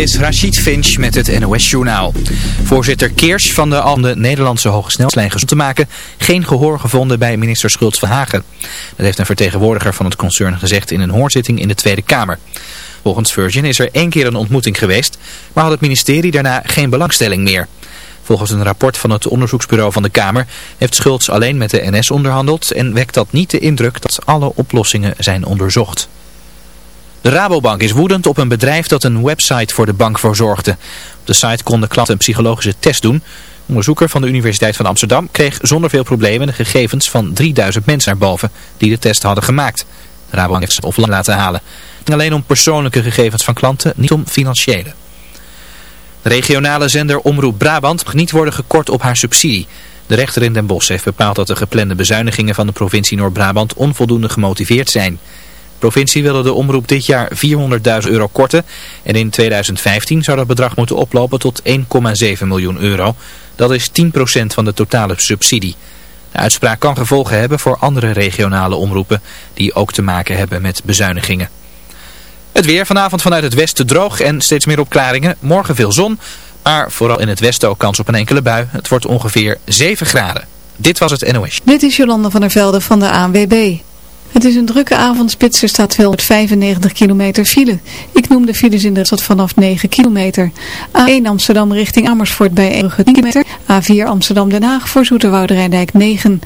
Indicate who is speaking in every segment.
Speaker 1: is Rachid Finch met het NOS-journaal. Voorzitter Keers van de, al de Nederlandse hogesnelheidslijn gezond te maken... geen gehoor gevonden bij minister Schultz van Hagen. Dat heeft een vertegenwoordiger van het concern gezegd in een hoorzitting in de Tweede Kamer. Volgens Virgin is er één keer een ontmoeting geweest... maar had het ministerie daarna geen belangstelling meer. Volgens een rapport van het onderzoeksbureau van de Kamer... heeft Schultz alleen met de NS onderhandeld... en wekt dat niet de indruk dat alle oplossingen zijn onderzocht. De Rabobank is woedend op een bedrijf dat een website voor de bank verzorgde. Op de site konden klanten een psychologische test doen. Een onderzoeker van de Universiteit van Amsterdam kreeg zonder veel problemen de gegevens van 3000 mensen naar boven die de test hadden gemaakt. De Rabobank heeft ze offline laten halen. Alleen om persoonlijke gegevens van klanten, niet om financiële. De regionale zender Omroep Brabant mag niet worden gekort op haar subsidie. De rechter in Den Bosch heeft bepaald dat de geplande bezuinigingen van de provincie Noord-Brabant onvoldoende gemotiveerd zijn provincie wilde de omroep dit jaar 400.000 euro korten en in 2015 zou dat bedrag moeten oplopen tot 1,7 miljoen euro. Dat is 10% van de totale subsidie. De uitspraak kan gevolgen hebben voor andere regionale omroepen die ook te maken hebben met bezuinigingen. Het weer vanavond vanuit het westen droog en steeds meer opklaringen. Morgen veel zon, maar vooral in het westen ook kans op een enkele bui. Het wordt ongeveer 7 graden. Dit was het NOS.
Speaker 2: Dit is Jolanda van der Velde van de ANWB. Het is een drukke avondspits, er staat 295 kilometer file. Ik noem de files in de stad vanaf 9 kilometer. A1 Amsterdam richting Amersfoort bij 10 kilometer. A4 Amsterdam Den Haag voor Zoeterwoude Rijndijk 9.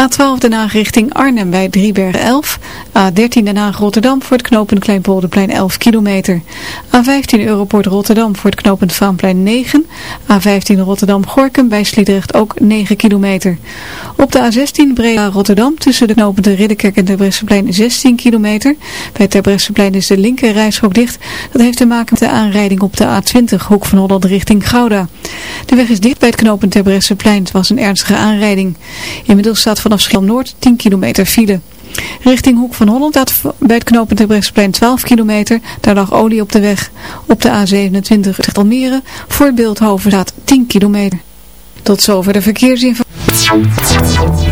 Speaker 2: A12 Den Haag richting Arnhem bij Driebergen 11. A13 Den Haag Rotterdam voor het knooppunt Kleinpolderplein 11 kilometer. A15 Europort Rotterdam voor het knooppunt Vaanplein 9. A15 Rotterdam Gorkum bij Sliedrecht ook 9 kilometer. Op de A16 Breda Rotterdam tussen de knooppunten Ridderkerk en de Terbrechtseplein 16 kilometer. Bij Terbrechtseplein is de linker rijstrook dicht. Dat heeft te maken met de aanrijding op de A20, hoek van Holland richting Gouda. De weg is dicht bij het knooppunt Terbrechtseplein. Het was een ernstige aanrijding. Inmiddels staat vanaf Schiedam Noord 10 kilometer file. Richting Hoek van Holland staat bij het knooppunt Terbrechtseplein 12 kilometer. Daar lag olie op de weg. Op de A27 Almere voor Beeldhoven staat 10 kilometer. Tot zover de verkeersinformatie.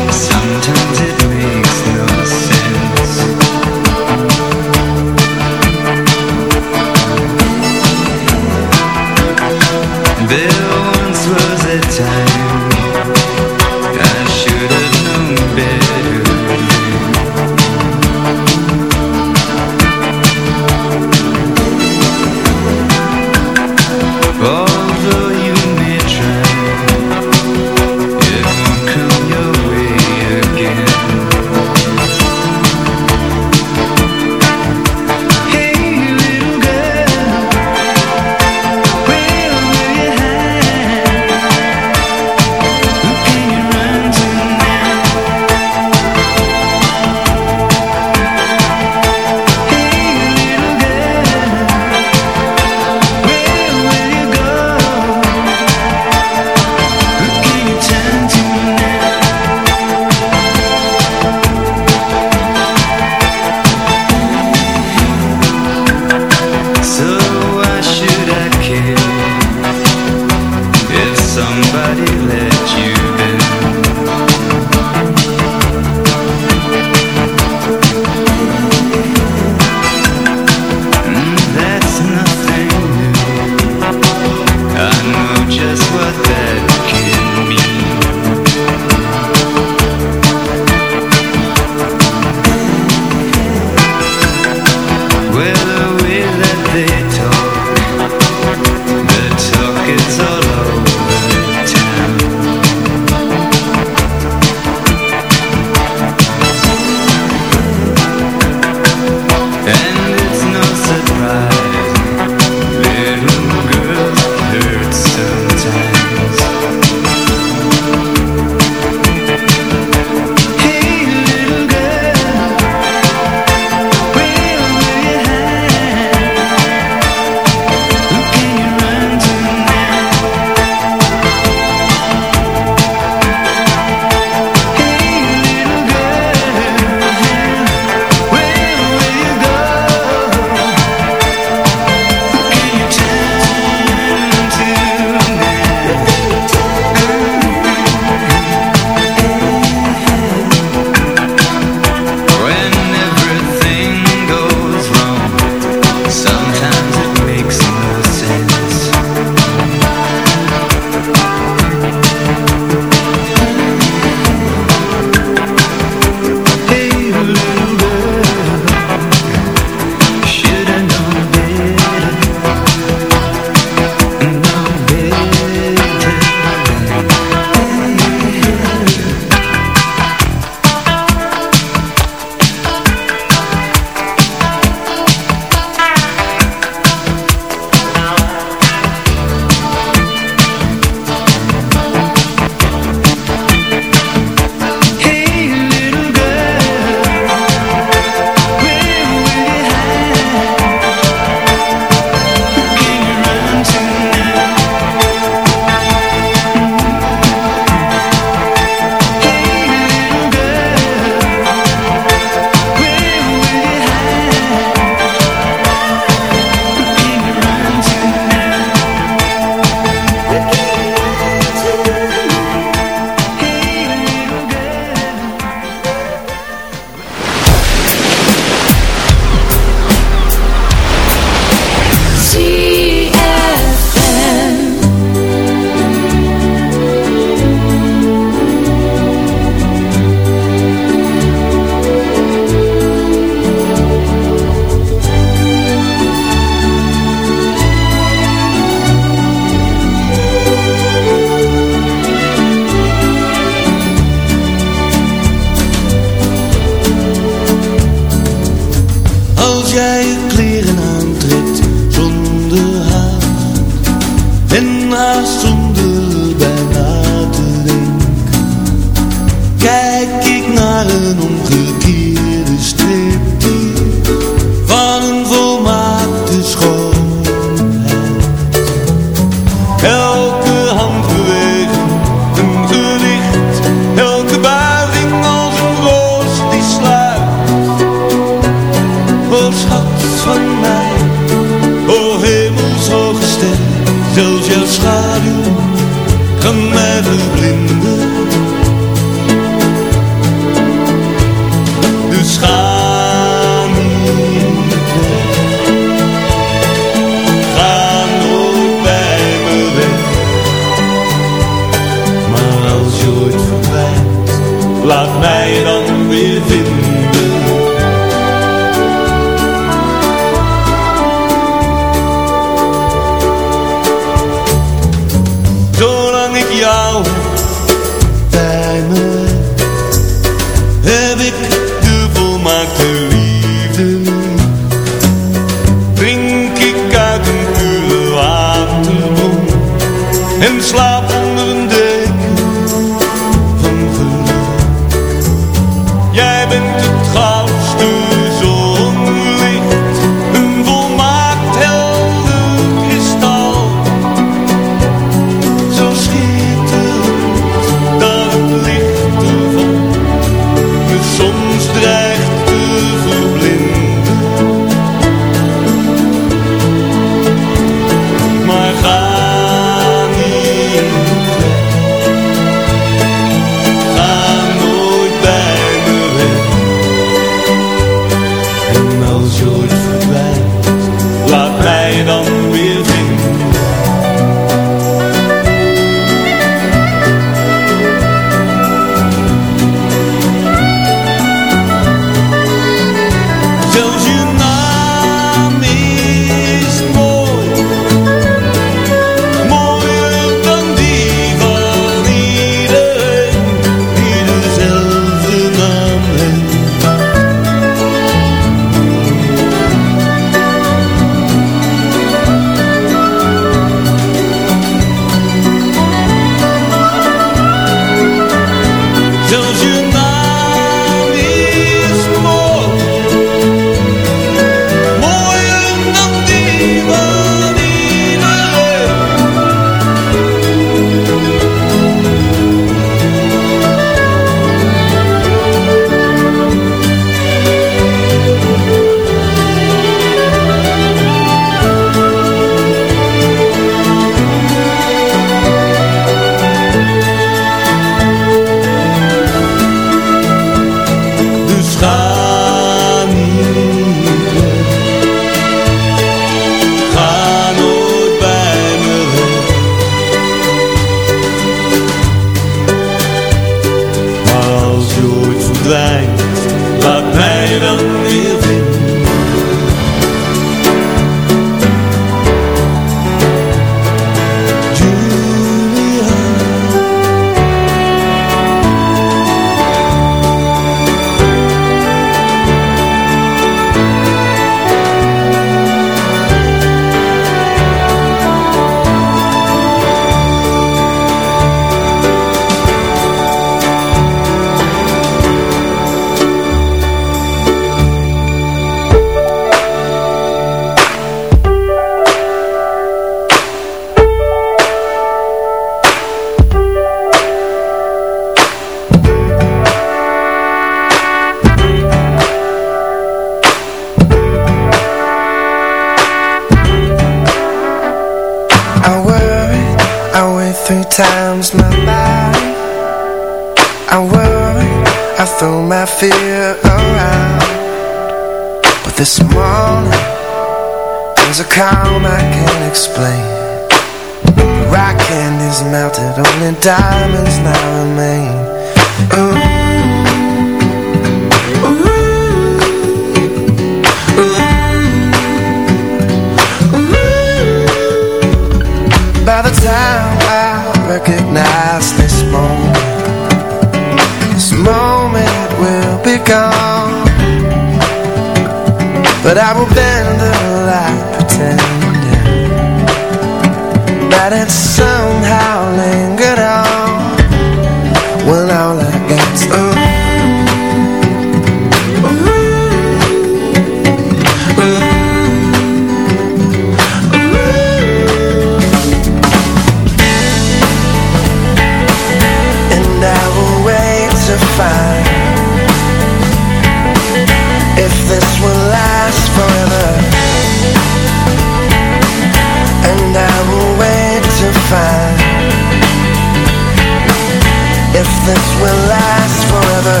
Speaker 3: if this will last forever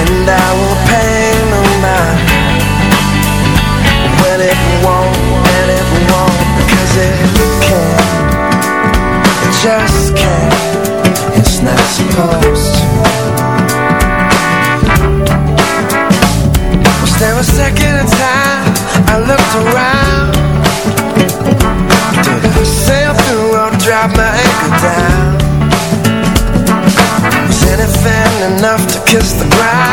Speaker 3: And I will pay no mind. When it won't, and it won't Cause it can't It just kiss the ground?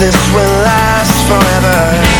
Speaker 3: This will last forever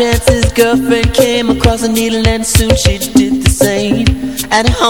Speaker 4: chances. Girlfriend came across a needle and soon she did the same. At home.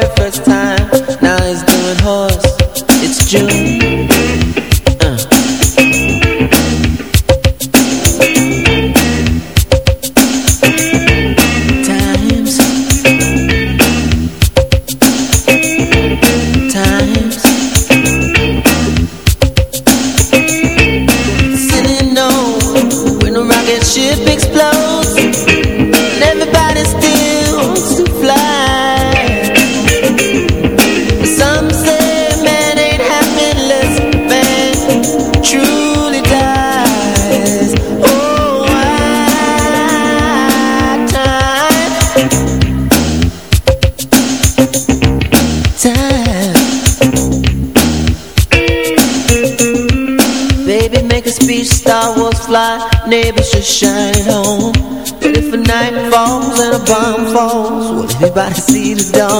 Speaker 4: the bomb falls, will everybody see the dawn?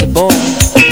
Speaker 4: A boy.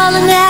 Speaker 5: Calling out,